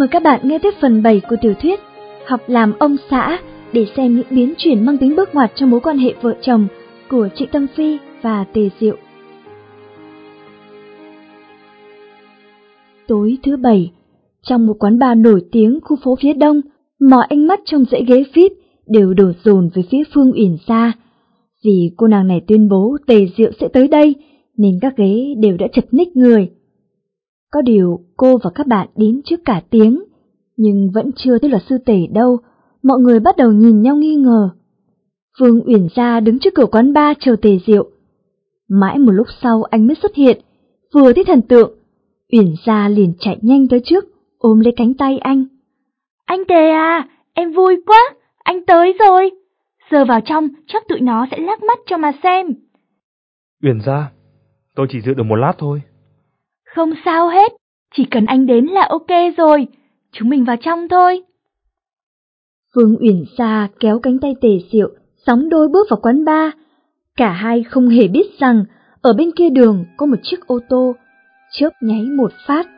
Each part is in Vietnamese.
Mời các bạn nghe tiếp phần 7 của tiểu thuyết Học làm ông xã để xem những biến chuyển mang tính bước ngoặt trong mối quan hệ vợ chồng của chị Tâm Phi và Tề Diệu. Tối thứ bảy, trong một quán bar nổi tiếng khu phố phía đông, mọi ánh mắt trong dãy ghế VIP đều đổ dồn về phía Phương Uyển xa, Vì cô nàng này tuyên bố Tề Diệu sẽ tới đây, nên các ghế đều đã chật ních người. Có điều cô và các bạn đến trước cả tiếng, nhưng vẫn chưa thấy luật sư Tề đâu, mọi người bắt đầu nhìn nhau nghi ngờ. Phương Uyển Gia đứng trước cửa quán bar chờ Tề Diệu. Mãi một lúc sau anh mới xuất hiện, vừa thấy thần tượng, Uyển Gia liền chạy nhanh tới trước, ôm lấy cánh tay anh. Anh Tề à, em vui quá, anh tới rồi. Giờ vào trong, chắc tụi nó sẽ lắc mắt cho mà xem. Uyển Gia, tôi chỉ giữ được một lát thôi. Không sao hết, chỉ cần anh đến là ok rồi, chúng mình vào trong thôi. Phương Uyển Sa kéo cánh tay tề diệu, sóng đôi bước vào quán bar. Cả hai không hề biết rằng ở bên kia đường có một chiếc ô tô, chớp nháy một phát.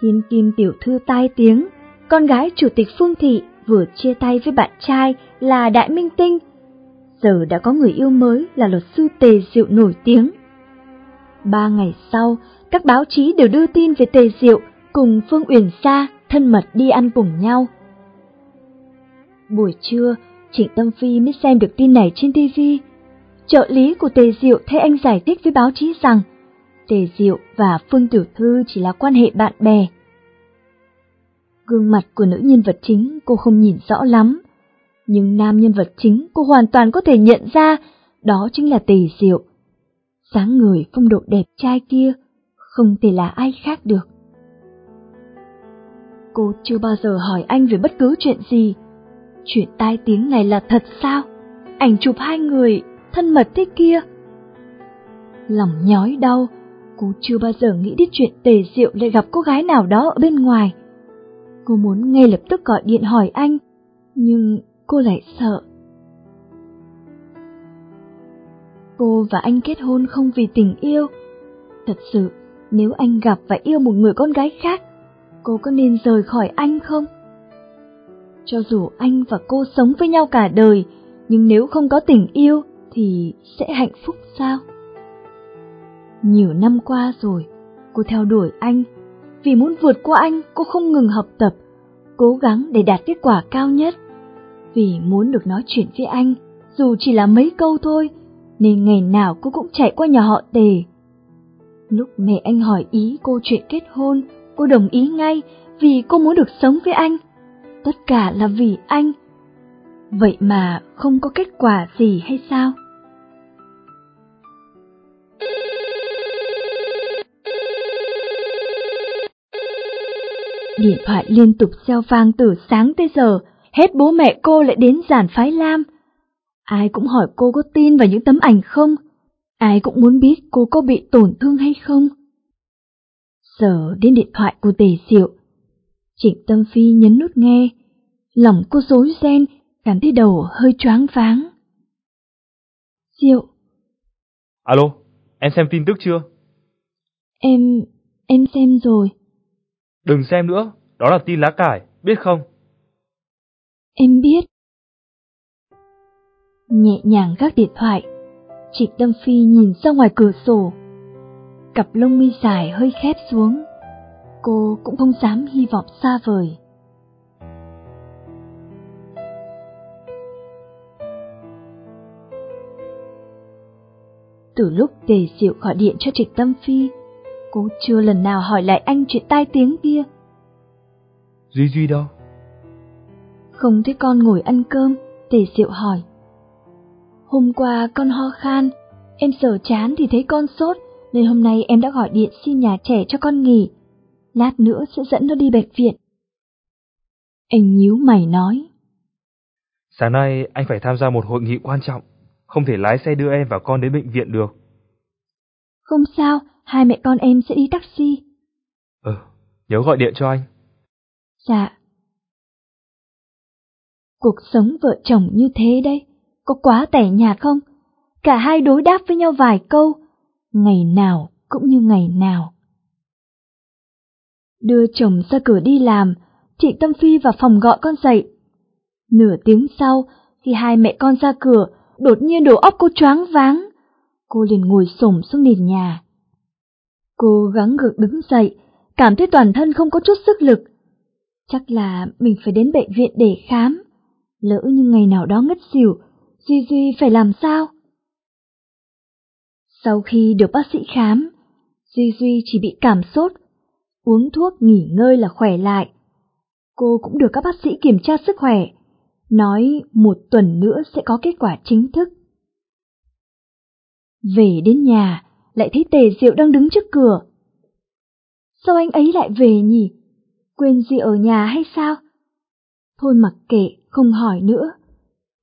Thiên Kim tiểu thư tai tiếng, con gái chủ tịch Phương Thị vừa chia tay với bạn trai là Đại Minh Tinh. Giờ đã có người yêu mới là luật sư Tề Diệu nổi tiếng. Ba ngày sau, các báo chí đều đưa tin về Tề Diệu cùng Phương Uyển Sa thân mật đi ăn cùng nhau. Buổi trưa, Trịnh Tâm Phi mới xem được tin này trên TV. Trợ lý của Tề Diệu thấy anh giải thích với báo chí rằng Tề Diệu và Phương Tiểu Thư chỉ là quan hệ bạn bè. Gương mặt của nữ nhân vật chính cô không nhìn rõ lắm, nhưng nam nhân vật chính cô hoàn toàn có thể nhận ra đó chính là Tề Diệu dáng người phong độ đẹp trai kia không thể là ai khác được. Cô chưa bao giờ hỏi anh về bất cứ chuyện gì. Chuyện tai tiếng này là thật sao? Ảnh chụp hai người thân mật thế kia. Lòng nhói đau, cô chưa bao giờ nghĩ đến chuyện tề diệu lại gặp cô gái nào đó ở bên ngoài. Cô muốn ngay lập tức gọi điện hỏi anh, nhưng cô lại sợ Cô và anh kết hôn không vì tình yêu. Thật sự, nếu anh gặp và yêu một người con gái khác, cô có nên rời khỏi anh không? Cho dù anh và cô sống với nhau cả đời, nhưng nếu không có tình yêu thì sẽ hạnh phúc sao? Nhiều năm qua rồi, cô theo đuổi anh. Vì muốn vượt qua anh, cô không ngừng học tập, cố gắng để đạt kết quả cao nhất. Vì muốn được nói chuyện với anh, dù chỉ là mấy câu thôi, nên ngày nào cô cũng chạy qua nhà họ tề. Lúc mẹ anh hỏi ý cô chuyện kết hôn, cô đồng ý ngay vì cô muốn được sống với anh. Tất cả là vì anh. Vậy mà không có kết quả gì hay sao? Điện thoại liên tục gieo vang từ sáng tới giờ, hết bố mẹ cô lại đến giản phái lam. Ai cũng hỏi cô có tin vào những tấm ảnh không? Ai cũng muốn biết cô có bị tổn thương hay không? Giờ đến điện thoại của tề diệu. Trịnh Tâm Phi nhấn nút nghe. Lòng cô rối ren, cảm thấy đầu hơi choáng váng. Diệu. Alo, em xem tin tức chưa? Em... em xem rồi. Đừng xem nữa, đó là tin lá cải, biết không? Em biết nhẹ nhàng gác điện thoại. Trịnh Tâm Phi nhìn ra ngoài cửa sổ. Cặp lông mi dài hơi khép xuống. Cô cũng không dám hy vọng xa vời. Từ lúc Tề Diệu gọi điện cho Trịnh Tâm Phi, cô chưa lần nào hỏi lại anh chuyện tai tiếng kia. Duy Duy đâu? Không thấy con ngồi ăn cơm, Tề Diệu hỏi. Hôm qua con ho khan, em sợ chán thì thấy con sốt, nên hôm nay em đã gọi điện xin nhà trẻ cho con nghỉ. Lát nữa sẽ dẫn nó đi bệnh viện. Anh nhíu mày nói. Sáng nay anh phải tham gia một hội nghị quan trọng, không thể lái xe đưa em và con đến bệnh viện được. Không sao, hai mẹ con em sẽ đi taxi. Ừ, nhớ gọi điện cho anh. Dạ. Cuộc sống vợ chồng như thế đây, có quá tẻ nhạt không? Cả hai đối đáp với nhau vài câu, ngày nào cũng như ngày nào. Đưa chồng ra cửa đi làm, chị Tâm Phi vào phòng gọi con dậy. Nửa tiếng sau, khi hai mẹ con ra cửa, đột nhiên đầu óc cô choáng váng. Cô liền ngồi xổm xuống nền nhà. Cô gắng gượng đứng dậy, cảm thấy toàn thân không có chút sức lực. Chắc là mình phải đến bệnh viện để khám. Lỡ như ngày nào đó ngất xỉu, Duy Duy phải làm sao? Sau khi được bác sĩ khám, Duy Duy chỉ bị cảm sốt, uống thuốc nghỉ ngơi là khỏe lại. Cô cũng được các bác sĩ kiểm tra sức khỏe, nói một tuần nữa sẽ có kết quả chính thức. Về đến nhà, lại thấy Tề Diệu đang đứng trước cửa. Sao anh ấy lại về nhỉ? Quên gì ở nhà hay sao? Thôi mặc kệ, không hỏi nữa.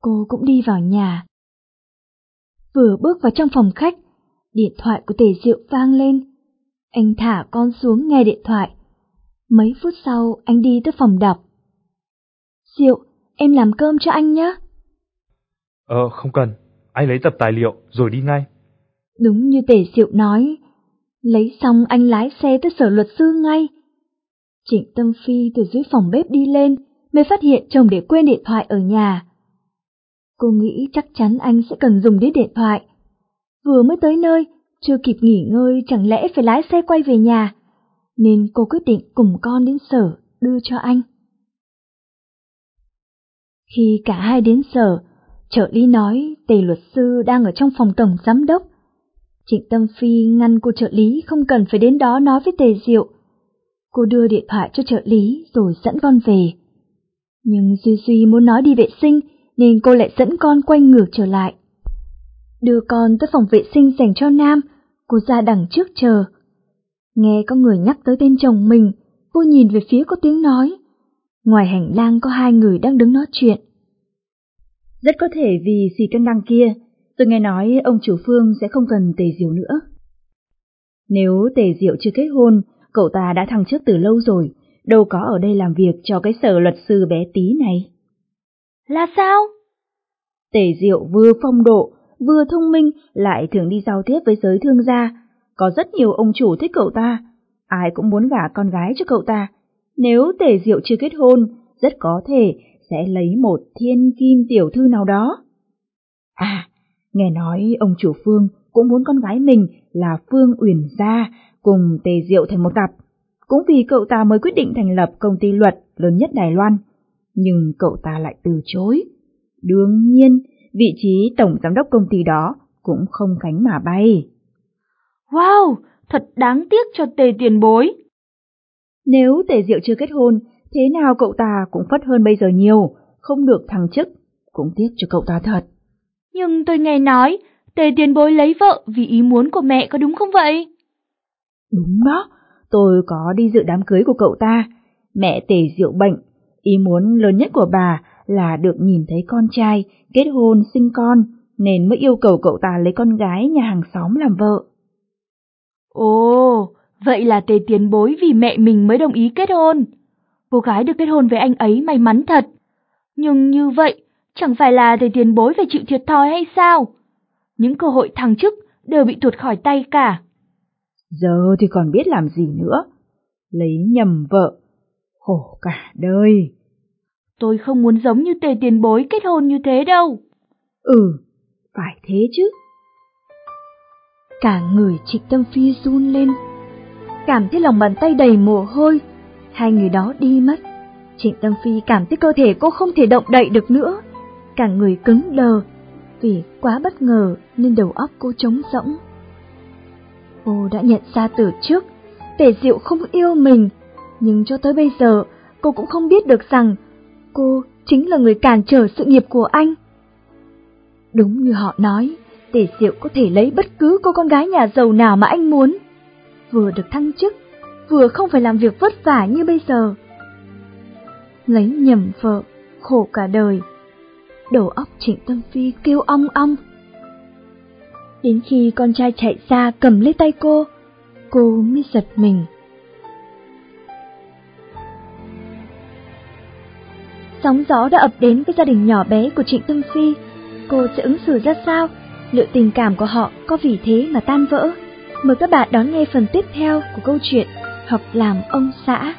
Cô cũng đi vào nhà. Vừa bước vào trong phòng khách, điện thoại của Tề Diệu vang lên. Anh thả con xuống nghe điện thoại. Mấy phút sau, anh đi tới phòng đọc. Diệu, em làm cơm cho anh nhé. Ờ, không cần. Anh lấy tập tài liệu rồi đi ngay. Đúng như Tề Diệu nói. Lấy xong anh lái xe tới sở luật sư ngay. Trịnh Tâm Phi từ dưới phòng bếp đi lên, mới phát hiện chồng để quên điện thoại ở nhà. Cô nghĩ chắc chắn anh sẽ cần dùng đến điện thoại. Vừa mới tới nơi, chưa kịp nghỉ ngơi chẳng lẽ phải lái xe quay về nhà, nên cô quyết định cùng con đến sở đưa cho anh. Khi cả hai đến sở, trợ lý nói tề luật sư đang ở trong phòng tổng giám đốc. Trịnh Tâm Phi ngăn cô trợ lý không cần phải đến đó nói với tề diệu. Cô đưa điện thoại cho trợ lý rồi dẫn con về. Nhưng Duy Duy muốn nói đi vệ sinh nên cô lại dẫn con quay ngược trở lại. Đưa con tới phòng vệ sinh dành cho Nam, cô ra đằng trước chờ. Nghe có người nhắc tới tên chồng mình, cô nhìn về phía có tiếng nói. Ngoài hành lang có hai người đang đứng nói chuyện. Rất có thể vì xì cân đăng kia, tôi nghe nói ông chủ Phương sẽ không cần tề diệu nữa. Nếu tề diệu chưa kết hôn, cậu ta đã thăng chức từ lâu rồi, đâu có ở đây làm việc cho cái sở luật sư bé tí này. Là sao? Tề diệu vừa phong độ, vừa thông minh, lại thường đi giao tiếp với giới thương gia. Có rất nhiều ông chủ thích cậu ta, ai cũng muốn gả con gái cho cậu ta. Nếu tề diệu chưa kết hôn, rất có thể sẽ lấy một thiên kim tiểu thư nào đó. À, nghe nói ông chủ Phương cũng muốn con gái mình là Phương Uyển Gia cùng Tề Diệu thành một cặp. Cũng vì cậu ta mới quyết định thành lập công ty luật lớn nhất Đài Loan. Nhưng cậu ta lại từ chối. Đương nhiên, vị trí tổng giám đốc công ty đó cũng không cánh mà bay. Wow, thật đáng tiếc cho Tề tiền bối. Nếu Tề Diệu chưa kết hôn, thế nào cậu ta cũng phất hơn bây giờ nhiều, không được thăng chức, cũng tiếc cho cậu ta thật. Nhưng tôi nghe nói, Tề tiền bối lấy vợ vì ý muốn của mẹ có đúng không vậy? Đúng đó, tôi có đi dự đám cưới của cậu ta. Mẹ Tề Diệu bệnh, ý muốn lớn nhất của bà là được nhìn thấy con trai, kết hôn, sinh con, nên mới yêu cầu cậu ta lấy con gái nhà hàng xóm làm vợ. Ồ, vậy là tề tiền bối vì mẹ mình mới đồng ý kết hôn. Cô gái được kết hôn với anh ấy may mắn thật. Nhưng như vậy, chẳng phải là tề tiền bối phải chịu thiệt thòi hay sao? Những cơ hội thăng chức đều bị tuột khỏi tay cả. Giờ thì còn biết làm gì nữa. Lấy nhầm vợ, khổ cả đời. Tôi không muốn giống như tề tiền bối kết hôn như thế đâu. Ừ, phải thế chứ. Cả người trịnh tâm phi run lên, cảm thấy lòng bàn tay đầy mồ hôi. Hai người đó đi mất. Trịnh tâm phi cảm thấy cơ thể cô không thể động đậy được nữa. Cả người cứng đờ, vì quá bất ngờ nên đầu óc cô trống rỗng. Cô đã nhận ra từ trước, tề diệu không yêu mình, nhưng cho tới bây giờ cô cũng không biết được rằng cô chính là người cản trở sự nghiệp của anh. Đúng như họ nói, Tề Diệu có thể lấy bất cứ cô con gái nhà giàu nào mà anh muốn. Vừa được thăng chức, vừa không phải làm việc vất vả như bây giờ. Lấy nhầm vợ, khổ cả đời. Đầu óc Trịnh Tâm Phi kêu ong ong. Đến khi con trai chạy ra cầm lấy tay cô, cô mới giật mình. Sóng gió đã ập đến với gia đình nhỏ bé của Trịnh Tâm Phi. Cô sẽ ứng xử ra sao? Liệu tình cảm của họ có vì thế mà tan vỡ? Mời các bạn đón nghe phần tiếp theo của câu chuyện học làm ông xã.